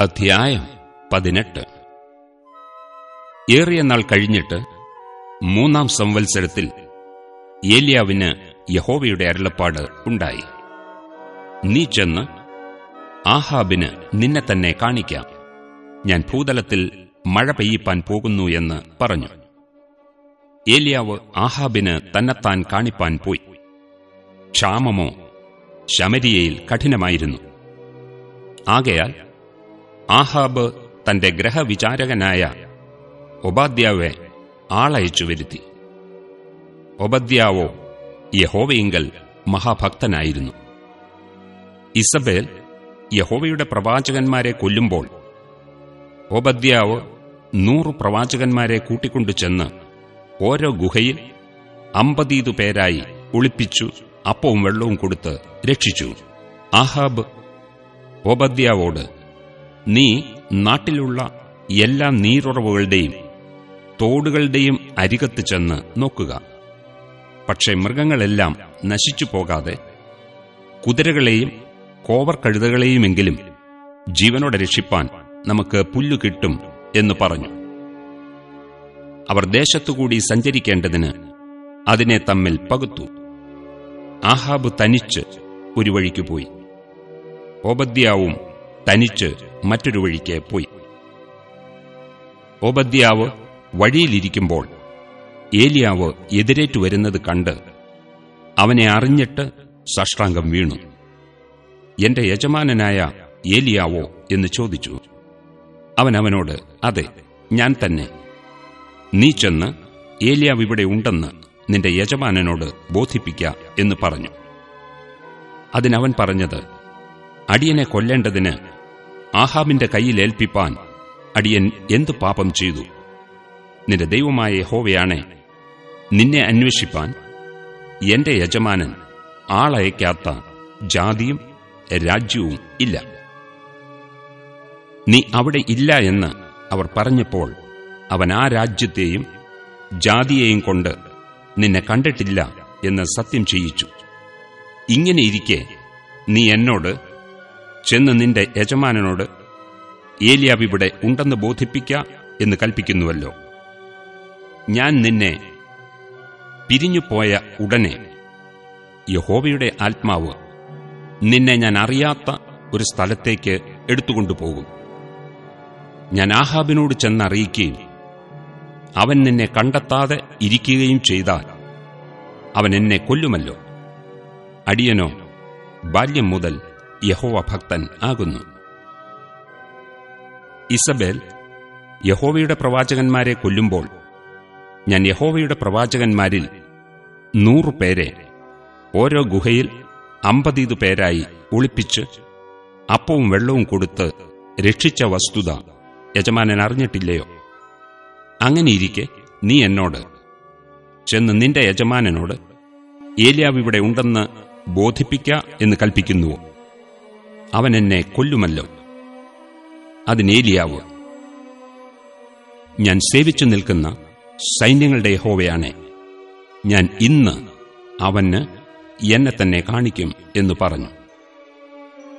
അധ്യായം പതിനെട്ട്. ഏറിയ നാൾ കഴിഞ്ഞിട്ട് മൂന്നാം സംവത്സരത്തിൽ ഏലിയാവിന് യഹോവയുടെ അരുളപ്പാട് ഉണ്ടായി. നീ ചെന്ന് ആഹാബിന് നിന്നെ തന്നെ കാണിക്കാം. ഞാൻ ഭൂതലത്തിൽ മഴ പെയ്യിപ്പാൻ പോകുന്നു എന്ന് പറഞ്ഞു. ഏലിയാവ് ആഹാബിന് തന്നെത്താൻ കാണിപ്പാൻ പോയി. ക്ഷാമമോ ശമരിയയിൽ കഠിനമായിരുന്നു. ആകയാൽ ആഹാബ് തന്റെ ഗ്രഹവിചാരകനായ ഒബാദ്യാവെ ആളയച്ചു വരുത്തി. ഒബദ്യാവോ യഹോവയിങ്കൽ മഹാഭക്തനായിരുന്നു. ഇസബേൽ യഹോവയുടെ പ്രവാചകന്മാരെ കൊല്ലുമ്പോൾ ഒബദ്യാവ് നൂറു പ്രവാചകന്മാരെ കൂട്ടിക്കൊണ്ടു ചെന്ന് ഓരോ ഗുഹയിൽ അമ്പതീതു പേരായി ഒളിപ്പിച്ചു അപ്പവും വെള്ളവും കൊടുത്ത് രക്ഷിച്ചു. ആഹാബ് ഓബദ്യാവോട് നീ നാട്ടിലുള്ള എല്ലാ നീരുറവുകളുടെയും തോടുകളുടെയും അരികത്ത് ചെന്ന് നോക്കുക. പക്ഷേ മൃഗങ്ങളെല്ലാം നശിച്ചു പോകാതെ കുതിരകളെയും കോവർ കഴുതകളെയുമെങ്കിലും ജീവനോടെ രക്ഷിപ്പാൻ നമുക്ക് പുല്ലു കിട്ടും എന്ന് പറഞ്ഞു. അവർ ദേശത്തുകൂടി സഞ്ചരിക്കേണ്ടതിന് അതിനെ തമ്മിൽ പകുത്തു. ആഹാബ് തനിച്ച് ഒരു വഴിക്ക് പോയി. ഓബദ്യാവും തനിച്ച് മറ്റൊരു വഴിക്ക് പോയി. ഓബദ്യാവ് വഴിയിലിരിക്കുമ്പോൾ ഏലിയാവ് എതിരേറ്റു വരുന്നത് കണ്ട് അവനെ അറിഞ്ഞിട്ട് സാഷ്ടാംഗം വീണു. എന്റെ യജമാനനായ ഏലിയാവോ? എന്ന് ചോദിച്ചു. അവൻ അവനോട് അതെ ഞാൻ തന്നെ. നീ ചെന്ന് ഏലിയാവ് ഇവിടെ ഉണ്ടെന്ന് നിന്റെ യജമാനനോട് ബോധിപ്പിക്ക എന്ന് പറഞ്ഞു. അതിനവൻ പറഞ്ഞത് അടിയനെ കൊല്ലേണ്ടതിന് ആഹാബിന്റെ കയ്യിൽ ഏൽപ്പിപ്പാൻ അടിയൻ എന്തു പാപം ചെയ്തു? നിന്റെ ദൈവമായ യഹോവയാണെ നിന്നെ അന്വേഷിപ്പാൻ എന്റെ യജമാനൻ ആളയക്കാത്ത ജാതിയും രാജ്യവും ഇല്ല. നീ അവിടെ ഇല്ല എന്ന് അവർ പറഞ്ഞപ്പോൾ അവൻ ആ രാജ്യത്തെയും ജാതിയെയും കൊണ്ട് നിന്നെ കണ്ടിട്ടില്ല എന്ന് സത്യം ചെയ്യിച്ചു. ഇങ്ങനെയിരിക്കെ നീ എന്നോട് ചെന്ന് നിന്റെ യജമാനനോട് ഏലിയാവ് ഇവിടെ ഉണ്ടെന്ന് ബോധിപ്പിക്ക എന്ന് കൽപ്പിക്കുന്നുവല്ലോ. ഞാൻ നിന്നെ പിരിഞ്ഞുപോയ ഉടനെ യഹോവയുടെ ആത്മാവ് നിന്നെ ഞാൻ അറിയാത്ത ഒരു സ്ഥലത്തേക്ക് എടുത്തുകൊണ്ടുപോകും. ഞാൻ ആഹാബിനോട് ചെന്നറിയിക്കുകയും അവൻ നിന്നെ കണ്ടെത്താതെ ഇരിക്കുകയും ചെയ്താൽ അവൻ എന്നെ കൊല്ലുമല്ലോ. അടിയനോ ബാല്യം മുതൽ യഹോവ ഭക്തൻ ആകുന്നു. ഇസബേൽ യഹോവയുടെ പ്രവാചകന്മാരെ കൊല്ലുമ്പോൾ ഞാൻ യഹോവയുടെ പ്രവാചകന്മാരിൽ നൂറു പേരെ ഓരോ ഗുഹയിൽ അമ്പതീതു പേരായി ഒളിപ്പിച്ച് അപ്പവും വെള്ളവും കൊടുത്ത് രക്ഷിച്ച വസ്തുത യജമാനൻ അറിഞ്ഞിട്ടില്ലയോ? അങ്ങനെയിരിക്കെ നീ എന്നോട് ചെന്ന് നിന്റെ യജമാനനോട് ഏലിയാവ് ഇവിടെ ഉണ്ടെന്ന് ബോധിപ്പിക്ക എന്ന് കൽപ്പിക്കുന്നുവോ? അവൻ എന്നെ കൊല്ലുമല്ലോ. അതിനേലിയാവ് ഞാൻ സേവിച്ചു നിൽക്കുന്ന സൈന്യങ്ങളുടെ യഹോവയാണ്. ഞാൻ ഇന്ന് അവന് എന്നെ തന്നെ കാണിക്കും എന്ന് പറഞ്ഞു.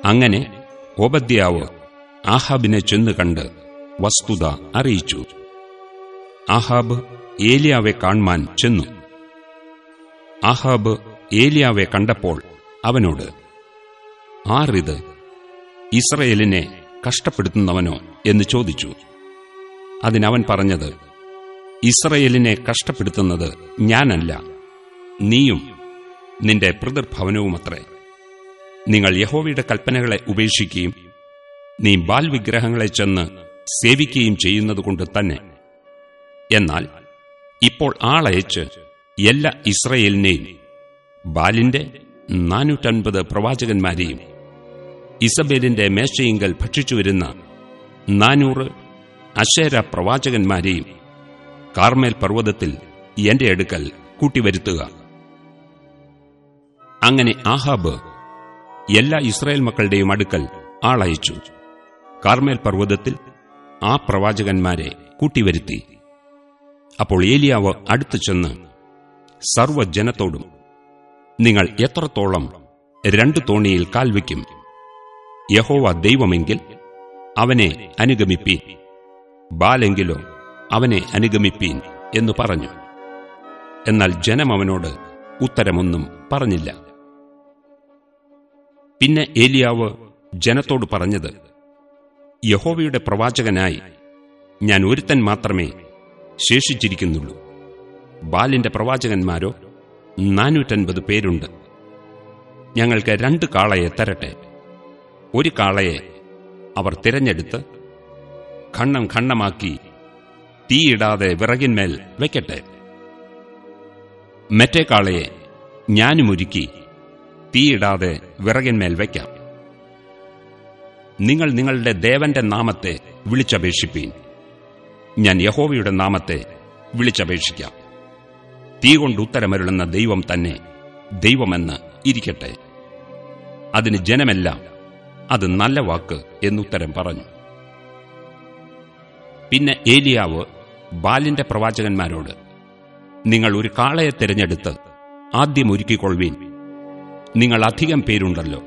അങ്ങനെ ഓബദ്യാവ് ആഹാബിനെ ചെന്ന് കണ്ട് വസ്തുത അറിയിച്ചു. ആഹാബ് ഏലിയാവെ കാൺമാൻ ചെന്നു. ആഹാബ് ഏലിയാവെ കണ്ടപ്പോൾ അവനോട് ആറിത് ഇസ്രയേലിനെ കഷ്ടപ്പെടുത്തുന്നവനോ എന്ന് ചോദിച്ചു. അതിനവൻ പറഞ്ഞത് ഇസ്രയേലിനെ കഷ്ടപ്പെടുത്തുന്നത് ഞാനല്ല. നീയും നിന്റെ പിതൃഭവനവുമത്രേ. നിങ്ങൾ യഹോവയുടെ കൽപ്പനകളെ ഉപേക്ഷിക്കുകയും നീ ബാൽ വിഗ്രഹങ്ങളെ ചെന്ന് സേവിക്കുകയും ചെയ്യുന്നതുകൊണ്ട് തന്നെ. എന്നാൽ ഇപ്പോൾ ആളയച്ച് എല്ലാ ഇസ്രയേലിനെയും ബാലിന്റെ നാനൂറ്റൻപത് പ്രവാചകന്മാരെയും ഇസബേലിന്റെ മേശയിങ്കൽ ഭക്ഷിച്ചുവരുന്ന നാനൂറ് അശേര പ്രവാചകന്മാരെയും കാർമേൽ പർവതത്തിൽ എന്റെ അടുക്കൽ കൂട്ടിവരുത്തുക. അങ്ങനെ ആഹാബ് എല്ലാ ഇസ്രായേൽ മക്കളുടെയും അടുക്കൽ ആളയച്ചു. കാർമേൽ പർവതത്തിൽ ആ പ്രവാചകന്മാരെ കൂട്ടിവരുത്തി. അപ്പോൾ ഏലിയാവ് അടുത്തു ചെന്ന് സർവജനത്തോടും നിങ്ങൾ എത്രത്തോളം രണ്ടു തോണിയിൽ കാൽവയ്ക്കും യഹോവ ദൈവമെങ്കിൽ അവനെ അനുഗമിപ്പീൻ. ബാലെങ്കിലോ അവനെ അനുഗമിപ്പീൻ എന്ന് പറഞ്ഞു. എന്നാൽ ജനം അവനോട് ഉത്തരമൊന്നും പറഞ്ഞില്ല. പിന്നെ ഏലിയാവ് ജനത്തോട് പറഞ്ഞത് യഹോവയുടെ പ്രവാചകനായി ഞാൻ ഒരുത്തൻ മാത്രമേ ശേഷിച്ചിരിക്കുന്നുള്ളൂ. ബാലിന്റെ പ്രവാചകന്മാരോ നാനൂറ്റൻപത് പേരുണ്ട്. ഞങ്ങൾക്ക് രണ്ട് കാളയെ തരട്ടെ. ഒരു കാളയെ അവർ തിരഞ്ഞെടുത്ത് ഖണ്ണം ഖണ്ണമാക്കി തീയിടാതെ വിറകിന്മേൽ വയ്ക്കട്ടെ മറ്റേ കാളയെ ഞാനുമൊരുക്കി തീയിടാതെ വിറകിന്മേൽ വയ്ക്കാം നിങ്ങൾ നിങ്ങളുടെ ദേവന്റെ നാമത്തെ വിളിച്ചപേക്ഷിപ്പീൻ. ഞാൻ യഹോവയുടെ നാമത്തെ വിളിച്ചപേക്ഷിക്കാം. തീ കൊണ്ട് ഉത്തരമരുളുന്ന ദൈവം തന്നെ ദൈവമെന്ന് ഇരിക്കട്ടെ. അതിന് ജനമെല്ലാം അത് നല്ല വാക്ക് എന്നുത്തരം പറഞ്ഞു. പിന്നെ ഏലിയാവ് ബാലിന്റെ പ്രവാചകന്മാരോട് നിങ്ങൾ ഒരു കാളയെ തിരഞ്ഞെടുത്ത് ആദ്യം ഒരുക്കിക്കൊള്ളുവീൻ. നിങ്ങൾ അധികം പേരുണ്ടല്ലോ.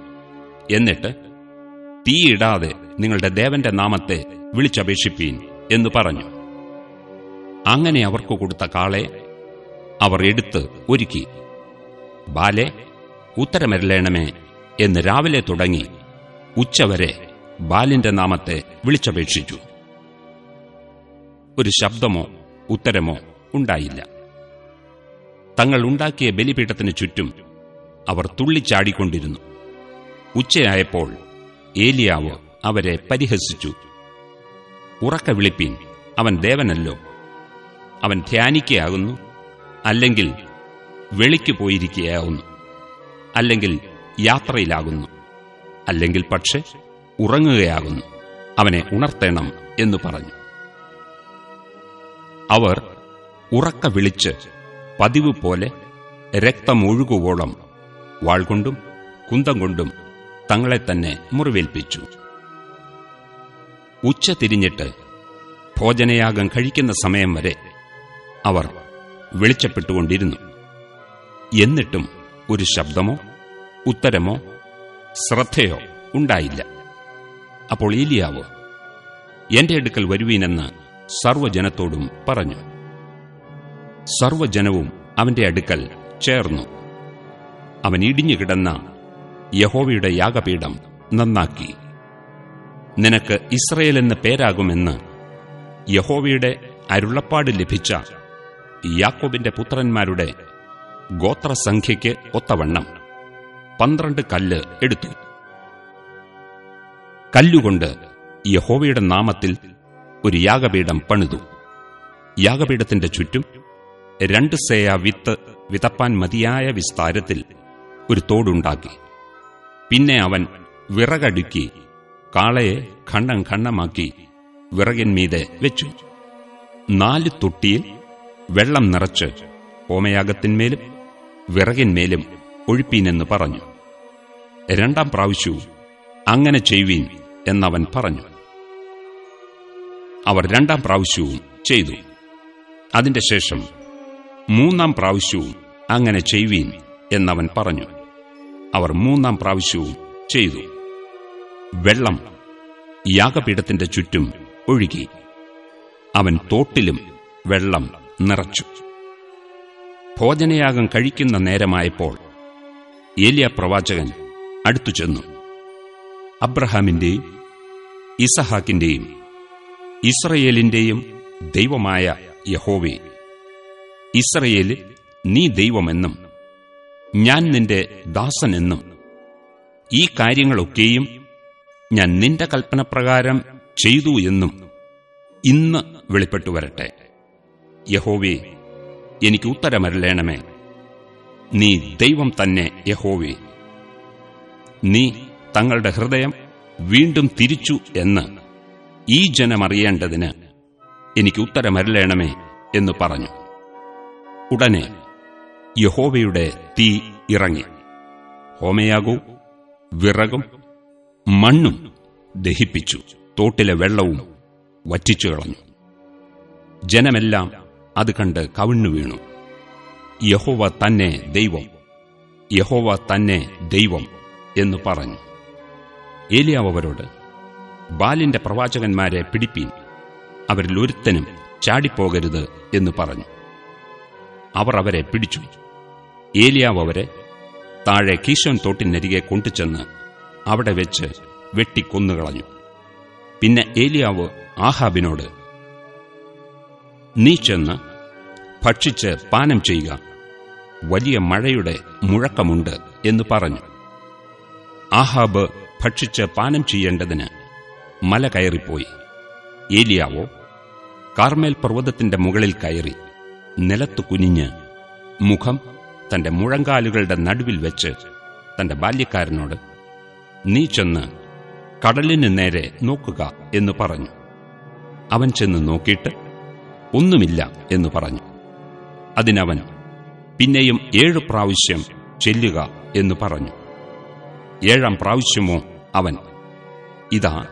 എന്നിട്ട് തീയിടാതെ നിങ്ങളുടെ ദേവന്റെ നാമത്തെ വിളിച്ചപേക്ഷിപ്പീൻ എന്ന് പറഞ്ഞു. അങ്ങനെ അവർക്ക് കൊടുത്ത കാളെ അവർ എടുത്ത് ഒരുക്കി. ബാലെ ഉത്തരമരലേണമേ എന്ന് രാവിലെ തുടങ്ങി. ഉച്ചവരെ ബാലിന്റെ നാമത്തെ വിളിച്ചപേക്ഷിച്ചു. ഒരു ശബ്ദമോ ഉത്തരമോ ഉണ്ടായില്ല. തങ്ങൾ ഉണ്ടാക്കിയ ബലിപീഠത്തിന് ചുറ്റും അവർ തുള്ളിച്ചാടിക്കൊണ്ടിരുന്നു. ഉച്ചയായപ്പോൾ ഏലിയാവ് അവരെ പരിഹസിച്ചു. ഉറക്ക വിളിപ്പീൻ അവൻ ദേവനല്ലോ. അവൻ ധ്യാനിക്കയാകുന്നു അല്ലെങ്കിൽ വെളിക്ക് പോയിരിക്കുകയാകുന്നു അല്ലെങ്കിൽ യാത്രയിലാകുന്നു. അല്ലെങ്കിൽ പക്ഷേ ഉറങ്ങുകയാകുന്നു. അവനെ ഉണർത്തേണം എന്ന് പറഞ്ഞു. അവർ ഉറക്ക വിളിച്ച് പതിവ് പോലെ രക്തമൊഴുകുവോളം വാൾ കൊണ്ടും കുന്തം കൊണ്ടും തങ്ങളെ തന്നെ മുറിവേൽപ്പിച്ചു. ഉച്ച തിരിഞ്ഞിട്ട് ഭോജനയാഗം കഴിക്കുന്ന സമയം വരെ അവർ വെളിച്ചപ്പെട്ടുകൊണ്ടിരുന്നു. എന്നിട്ടും ഒരു ശബ്ദമോ ഉത്തരമോ ശ്രദ്ധയോ ഉണ്ടായില്ല. അപ്പോൾ ഏലിയാവ് എന്റെ അടുക്കൽ വരുവീനെന്ന് സർവജനത്തോടും പറഞ്ഞു. സർവജനവും അവന്റെ അടുക്കൽ ചേർന്നു. അവൻ ഇടിഞ്ഞു കിടന്ന യഹോവയുടെ യാഗപീഠം നന്നാക്കി. നിനക്ക് ഇസ്രയേൽ എന്ന പേരാകുമെന്ന് യഹോവയുടെ അരുളപ്പാട് ലഭിച്ച യാക്കോബിന്റെ പുത്രന്മാരുടെ ഗോത്രസംഖ്യയ്ക്ക് ഒത്തവണ്ണം. പന്ത്രണ്ട് കല്ല് എടുത്തു. കല്ലുകൊണ്ട് യഹോവയുടെ നാമത്തിൽ ഒരു യാഗപീഠം പണിതു. യാഗപീഠത്തിന്റെ ചുറ്റും രണ്ട് സേയ വിത്ത് വിതപ്പാൻ മതിയായ വിസ്താരത്തിൽ ഒരു തോടുണ്ടാക്കി. പിന്നെ അവൻ വിറകടുക്കി കാളയെ ഖണ്ഡം ഖണ്ഡമാക്കി വിറകിന്മീതെ വെച്ചു. നാല് തൊട്ടിയിൽ വെള്ളം നിറച്ച് ഹോമയാഗത്തിന്മേലും വിറകിന്മേലും ഒഴിപ്പീനെന്ന് പറഞ്ഞു. രണ്ടാം പ്രാവശ്യവും അങ്ങനെ ചെയ്യുവീൻ എന്നവൻ പറഞ്ഞു. അവർ രണ്ടാം പ്രാവശ്യവും ചെയ്തു. അതിന്റെ ശേഷം മൂന്നാം പ്രാവശ്യവും അങ്ങനെ ചെയ്യുവീൻ എന്നവൻ പറഞ്ഞു. അവർ മൂന്നാം പ്രാവശ്യവും ചെയ്തു. വെള്ളം യാഗപീഠത്തിന്റെ ചുറ്റും ഒഴുകി. അവൻ തോട്ടിലും വെള്ളം നിറച്ചു. ഭോജനയാഗം കഴിക്കുന്ന നേരമായപ്പോൾ ഏലിയ പ്രവാചകൻ അടുത്തു ചെന്നു. അബ്രഹാമിന്റെയും ഇസഹാക്കിന്റെയും ഇസ്രയേലിന്റെയും ദൈവമായ യഹോവേ ഇസ്രയേലിൽ നീ ദൈവമെന്നും ഞാൻ നിന്റെ ദാസനെന്നും ഈ കാര്യങ്ങളൊക്കെയും ഞാൻ നിന്റെ കൽപ്പനപ്രകാരം ചെയ്തു എന്നും ഇന്ന് വെളിപ്പെട്ടു വരട്ടെ യഹോവേ എനിക്ക് ഉത്തരമരലേണമേ നീ ദൈവം തന്നെ യഹോവേ. നീ തങ്ങളുടെ ഹൃദയം വീണ്ടും തിരിച്ചു എന്ന് ഈ ജനമറിയേണ്ടതിന് എനിക്ക് ഉത്തരമരലേണമേ എന്ന് പറഞ്ഞു. ഉടനെ യഹോവയുടെ തീ ഇറങ്ങി. ഹോമയാകവും വിറകും മണ്ണും ദഹിപ്പിച്ചു. തോട്ടിലെ വെള്ളവും വറ്റിച്ചു കളഞ്ഞു. ജനമെല്ലാം അത് കണ്ട് കവിണ്ണു വീണു യഹോവ തന്നെ ദൈവം. യഹോവ തന്നെ ദൈവം എന്ന് പറഞ്ഞു. ഏലിയാവ് അവരോട് ബാലിന്റെ പ്രവാചകന്മാരെ പിടിപ്പീൻ അവരിൽ ഒരുത്തനും ചാടിപ്പോകരുത് എന്ന് പറഞ്ഞു. അവർ അവരെ പിടിച്ചു. ഏലിയാവ് അവരെ താഴെ കീശോൻ തോട്ടിനരികെ കൊണ്ടുചെന്ന് അവിടെ വെച്ച് വെട്ടിക്കൊന്നുകളഞ്ഞു. പിന്നെ ഏലിയാവ് ആഹാബിനോട് നീ ചെന്ന് ഭക്ഷിച്ച് പാനം ചെയ്യുക. വലിയ മഴയുടെ മുഴക്കമുണ്ട് എന്ന് പറഞ്ഞു. ആഹാബ് ഭക്ഷിച്ച് പാനം ചെയ്യേണ്ടതിന് മല കയറിപ്പോയി. ഏലിയാവോ കാർമേൽ പർവതത്തിന്റെ മുകളിൽ കയറി നിലത്തു കുനിഞ്ഞ് മുഖം തന്റെ മുഴങ്കാലുകളുടെ നടുവിൽ വെച്ച് തന്റെ ബാല്യക്കാരനോട് നീ ചെന്ന് കടലിന് നേരെ നോക്കുക എന്ന് പറഞ്ഞു. അവൻ ചെന്ന് നോക്കിയിട്ട് ഒന്നുമില്ല എന്ന് പറഞ്ഞു. അതിനവൻ പിന്നെയും ഏഴു പ്രാവശ്യം ചെല്ലുക എന്ന് പറഞ്ഞു. ഏഴാം പ്രാവശ്യമോ അവൻ. ഇതാ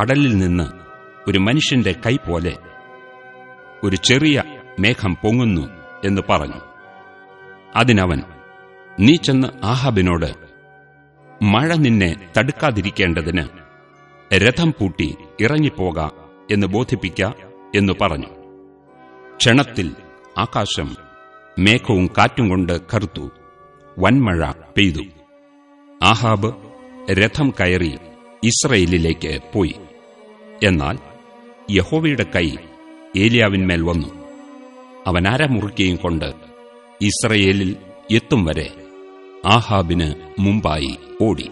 കടലിൽ നിന്ന് ഒരു മനുഷ്യന്റെ കൈ പോലെ ഒരു ചെറിയ മേഘം പൊങ്ങുന്നു എന്ന് പറഞ്ഞു. അതിനവൻ നീ ചെന്ന് ആഹാബിനോട് മഴ നിന്നെ തടുക്കാതിരിക്കേണ്ടതിന് രഥം പൂട്ടി ഇറങ്ങിപ്പോക എന്ന് ബോധിപ്പിക്ക എന്നു പറഞ്ഞു. ക്ഷണത്തിൽ ആകാശം മേഘവും കാറ്റും കൊണ്ട് കറുത്തു. വൻമഴ പെയ്തു. ആഹാബ് രഥം കയറി ഇസ്രയേലിലേക്ക് പോയി. എന്നാൽ യഹോവയുടെ കൈ ഏലിയാവിന്മേൽ വന്നു. അവൻ അരമുറുക്കിയും കൊണ്ട് ഇസ്രയേലിൽ എത്തും വരെ ആഹാബിന് മുമ്പായി ഓടി.